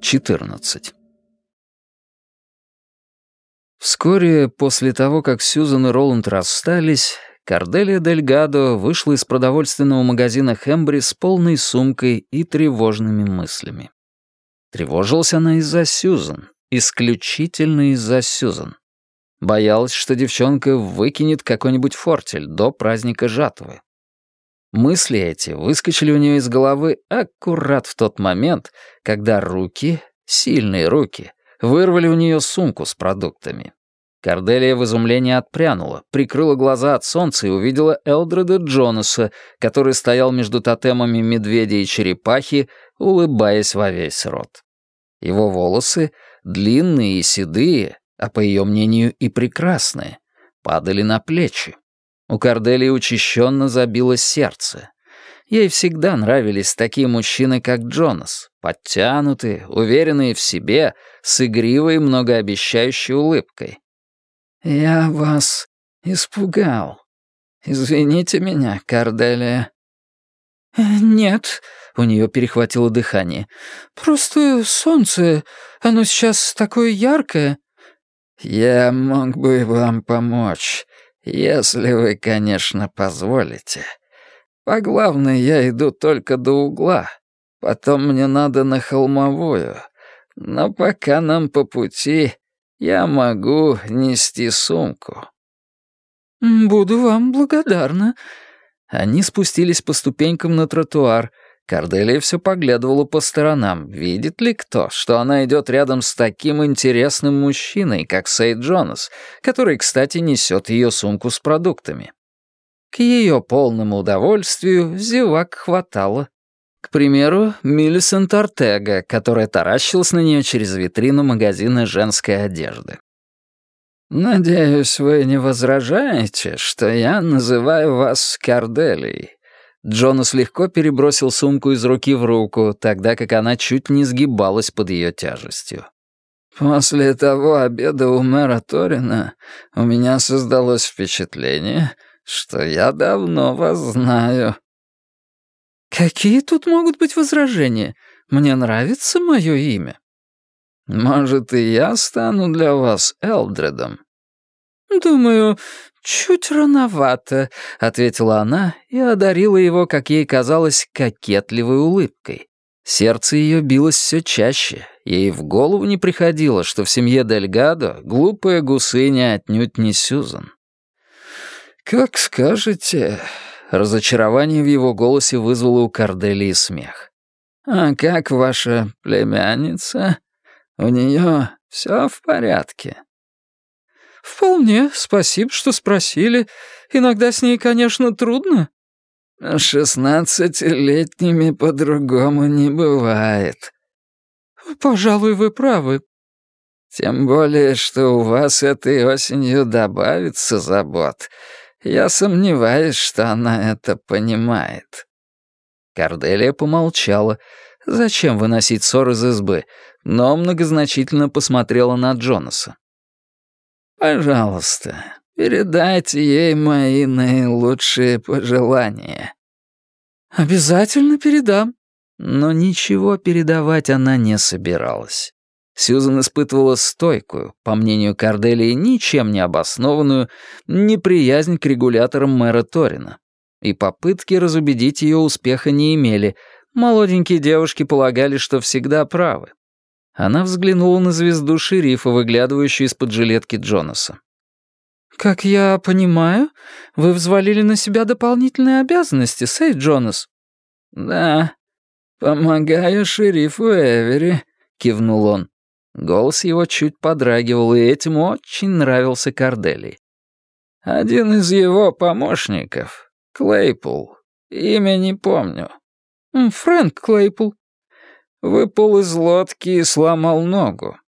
14. Вскоре после того, как Сьюзан и Роланд расстались, Корделия Дельгадо вышла из продовольственного магазина Хембри с полной сумкой и тревожными мыслями. Тревожилась она из-за Сьюзан, исключительно из-за Сьюзан. Боялась, что девчонка выкинет какой-нибудь фортель до праздника жатвы. Мысли эти выскочили у нее из головы аккурат в тот момент, когда руки, сильные руки, вырвали у нее сумку с продуктами. Корделия в изумлении отпрянула, прикрыла глаза от солнца и увидела Элдреда Джонаса, который стоял между тотемами медведя и черепахи, улыбаясь во весь рот. Его волосы, длинные и седые, а по ее мнению и прекрасные, падали на плечи. У Корделии учащенно забилось сердце. Ей всегда нравились такие мужчины, как Джонас, подтянутые, уверенные в себе, с игривой многообещающей улыбкой. «Я вас испугал. Извините меня, Корделия». «Нет», — у нее перехватило дыхание. «Просто солнце, оно сейчас такое яркое». «Я мог бы вам помочь, если вы, конечно, позволите. По главной я иду только до угла, потом мне надо на холмовую. Но пока нам по пути, я могу нести сумку». «Буду вам благодарна». Они спустились по ступенькам на тротуар. Корделия все поглядывала по сторонам. Видит ли кто, что она идет рядом с таким интересным мужчиной, как Сейд Джонас, который, кстати, несет ее сумку с продуктами? К ее полному удовольствию зевак хватало. К примеру, Миллисент Ортега, которая таращилась на нее через витрину магазина женской одежды. «Надеюсь, вы не возражаете, что я называю вас Карделией?» Джонас легко перебросил сумку из руки в руку, тогда как она чуть не сгибалась под ее тяжестью. «После того обеда у мэра Торина у меня создалось впечатление, что я давно вас знаю». «Какие тут могут быть возражения? Мне нравится мое имя». «Может, и я стану для вас Элдредом?» «Думаю, чуть рановато», — ответила она и одарила его, как ей казалось, кокетливой улыбкой. Сердце ее билось все чаще. Ей в голову не приходило, что в семье Дельгадо глупая гусыня отнюдь не Сюзан. «Как скажете», Разочарование в его голосе вызвало у Корделии смех. «А как ваша племянница? У нее все в порядке?» «Вполне, спасибо, что спросили. Иногда с ней, конечно, трудно». «Шестнадцатилетними по-другому не бывает». «Пожалуй, вы правы». «Тем более, что у вас этой осенью добавится забот». Я сомневаюсь, что она это понимает». Корделия помолчала. Зачем выносить ссор из избы? Но многозначительно посмотрела на Джонаса. «Пожалуйста, передайте ей мои наилучшие пожелания». «Обязательно передам». Но ничего передавать она не собиралась. Сьюзан испытывала стойкую, по мнению Корделии, ничем не обоснованную, неприязнь к регуляторам мэра Торина. И попытки разубедить ее успеха не имели. Молоденькие девушки полагали, что всегда правы. Она взглянула на звезду шерифа, выглядывающую из-под жилетки Джонаса. «Как я понимаю, вы взвалили на себя дополнительные обязанности, Сей Джонас?» «Да, помогаю шерифу Эвери», — кивнул он. Голос его чуть подрагивал, и этим очень нравился Корделий. «Один из его помощников, Клейпул, имя не помню». «Фрэнк Клейпул». «Выпал из лодки и сломал ногу.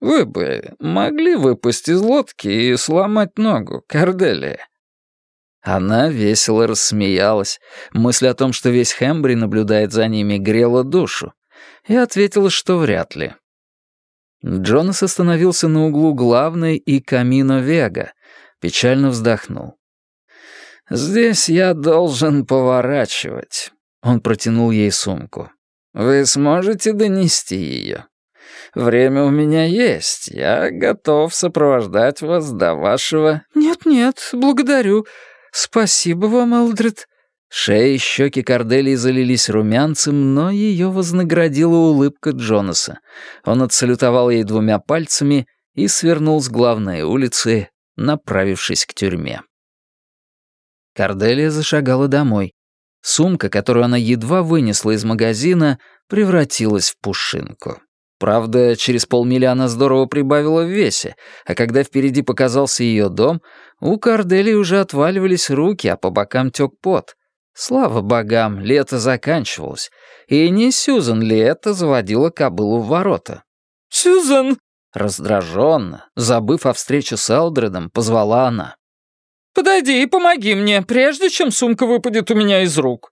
Вы бы могли выпасть из лодки и сломать ногу, Корделия?» Она весело рассмеялась. Мысль о том, что весь Хэмбри наблюдает за ними, грела душу. И ответила, что вряд ли. Джонас остановился на углу главной и Камино Вега, печально вздохнул. «Здесь я должен поворачивать». Он протянул ей сумку. Вы сможете донести ее? Время у меня есть. Я готов сопровождать вас до вашего...» «Нет-нет, благодарю. Спасибо вам, Элдрид». Шея и щеки Корделии залились румянцем, но ее вознаградила улыбка Джонаса. Он отсалютовал ей двумя пальцами и свернул с главной улицы, направившись к тюрьме. Корделия зашагала домой. Сумка, которую она едва вынесла из магазина, превратилась в пушинку. Правда, через полмили она здорово прибавила в весе, а когда впереди показался ее дом, у Корделии уже отваливались руки, а по бокам тек пот. Слава богам, лето заканчивалось, и не Сюзан ли это заводила кобылу в ворота? «Сюзан!» Раздраженно, забыв о встрече с Элдредом, позвала она. «Подойди и помоги мне, прежде чем сумка выпадет у меня из рук».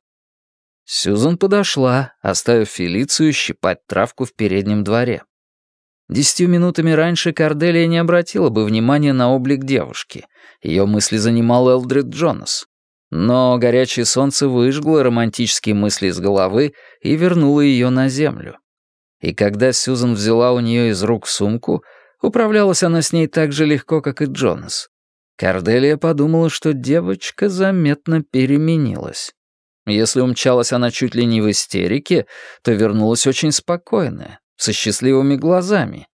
Сьюзан подошла, оставив Фелицию щипать травку в переднем дворе. Десятью минутами раньше Корделия не обратила бы внимания на облик девушки. Ее мысли занимал Элдрид Джонас. Но горячее солнце выжгло романтические мысли из головы и вернуло ее на землю. И когда Сьюзан взяла у нее из рук сумку, управлялась она с ней так же легко, как и Джонас. Корделия подумала, что девочка заметно переменилась. Если умчалась она чуть ли не в истерике, то вернулась очень спокойная, со счастливыми глазами.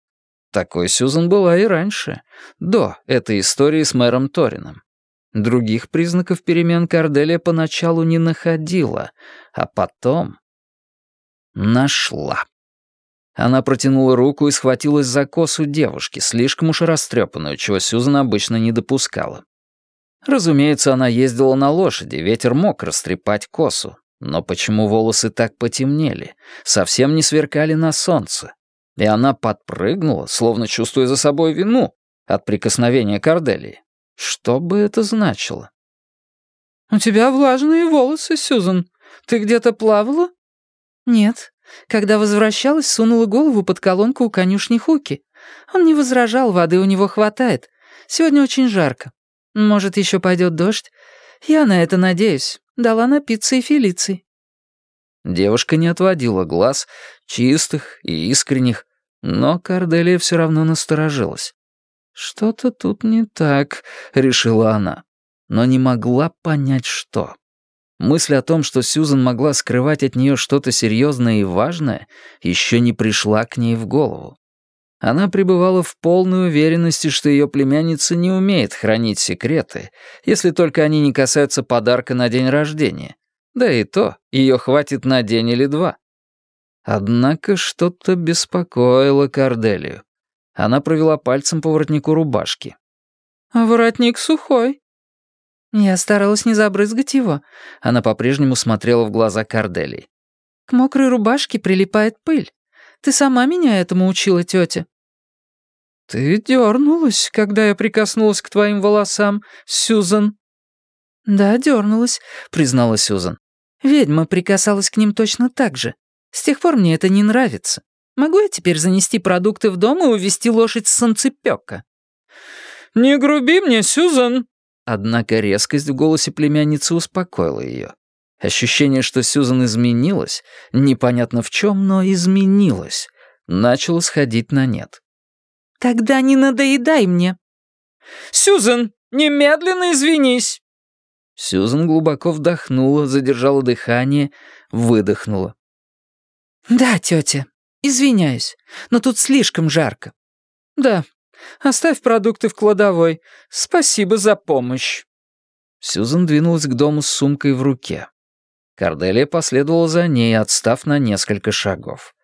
Такой Сюзан была и раньше, до этой истории с мэром Торином. Других признаков перемен Корделия поначалу не находила, а потом... Нашла. Она протянула руку и схватилась за косу девушки, слишком уж растрепанную, чего Сюзан обычно не допускала. Разумеется, она ездила на лошади, ветер мог растрепать косу. Но почему волосы так потемнели, совсем не сверкали на солнце? И она подпрыгнула, словно чувствуя за собой вину от прикосновения Корделии. Что бы это значило? «У тебя влажные волосы, Сюзан. Ты где-то плавала?» «Нет. Когда возвращалась, сунула голову под колонку у конюшни Хуки. Он не возражал, воды у него хватает. Сегодня очень жарко. Может, еще пойдет дождь? Я на это надеюсь. Дала напиться и Фелиции». Девушка не отводила глаз, чистых и искренних, но Корделия все равно насторожилась. «Что-то тут не так», — решила она, но не могла понять, что. Мысль о том, что Сьюзан могла скрывать от нее что-то серьезное и важное, еще не пришла к ней в голову. Она пребывала в полной уверенности, что ее племянница не умеет хранить секреты, если только они не касаются подарка на день рождения. Да и то, ее хватит на день или два. Однако что-то беспокоило Корделию. Она провела пальцем по воротнику рубашки. «А воротник сухой». «Я старалась не забрызгать его». Она по-прежнему смотрела в глаза Корделии. «К мокрой рубашке прилипает пыль. Ты сама меня этому учила, тетя. «Ты дернулась, когда я прикоснулась к твоим волосам, Сюзан?» «Да, дернулась», — признала Сюзан. «Ведьма прикасалась к ним точно так же. С тех пор мне это не нравится. Могу я теперь занести продукты в дом и увести лошадь с санцепёка?» «Не груби мне, Сюзан!» Однако резкость в голосе племянницы успокоила ее. Ощущение, что Сюзан изменилась, непонятно в чем, но изменилась, начало сходить на нет. «Тогда не надоедай мне». «Сюзан, немедленно извинись!» Сюзан глубоко вдохнула, задержала дыхание, выдохнула. «Да, тетя, извиняюсь, но тут слишком жарко». «Да, оставь продукты в кладовой. Спасибо за помощь». Сюзан двинулась к дому с сумкой в руке. Корделия последовала за ней, отстав на несколько шагов.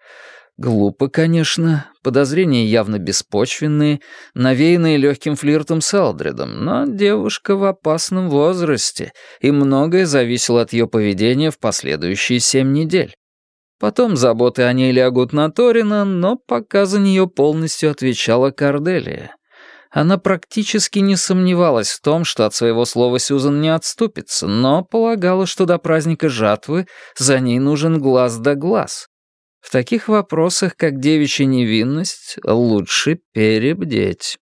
Глупо, конечно, подозрения явно беспочвенные, навеянные легким флиртом с Алдредом, но девушка в опасном возрасте, и многое зависело от ее поведения в последующие семь недель. Потом заботы о ней лягут на Торина, но пока за нее полностью отвечала Корделия. Она практически не сомневалась в том, что от своего слова Сюзан не отступится, но полагала, что до праздника жатвы за ней нужен глаз да глаз. В таких вопросах, как девичья невинность, лучше перебдеть.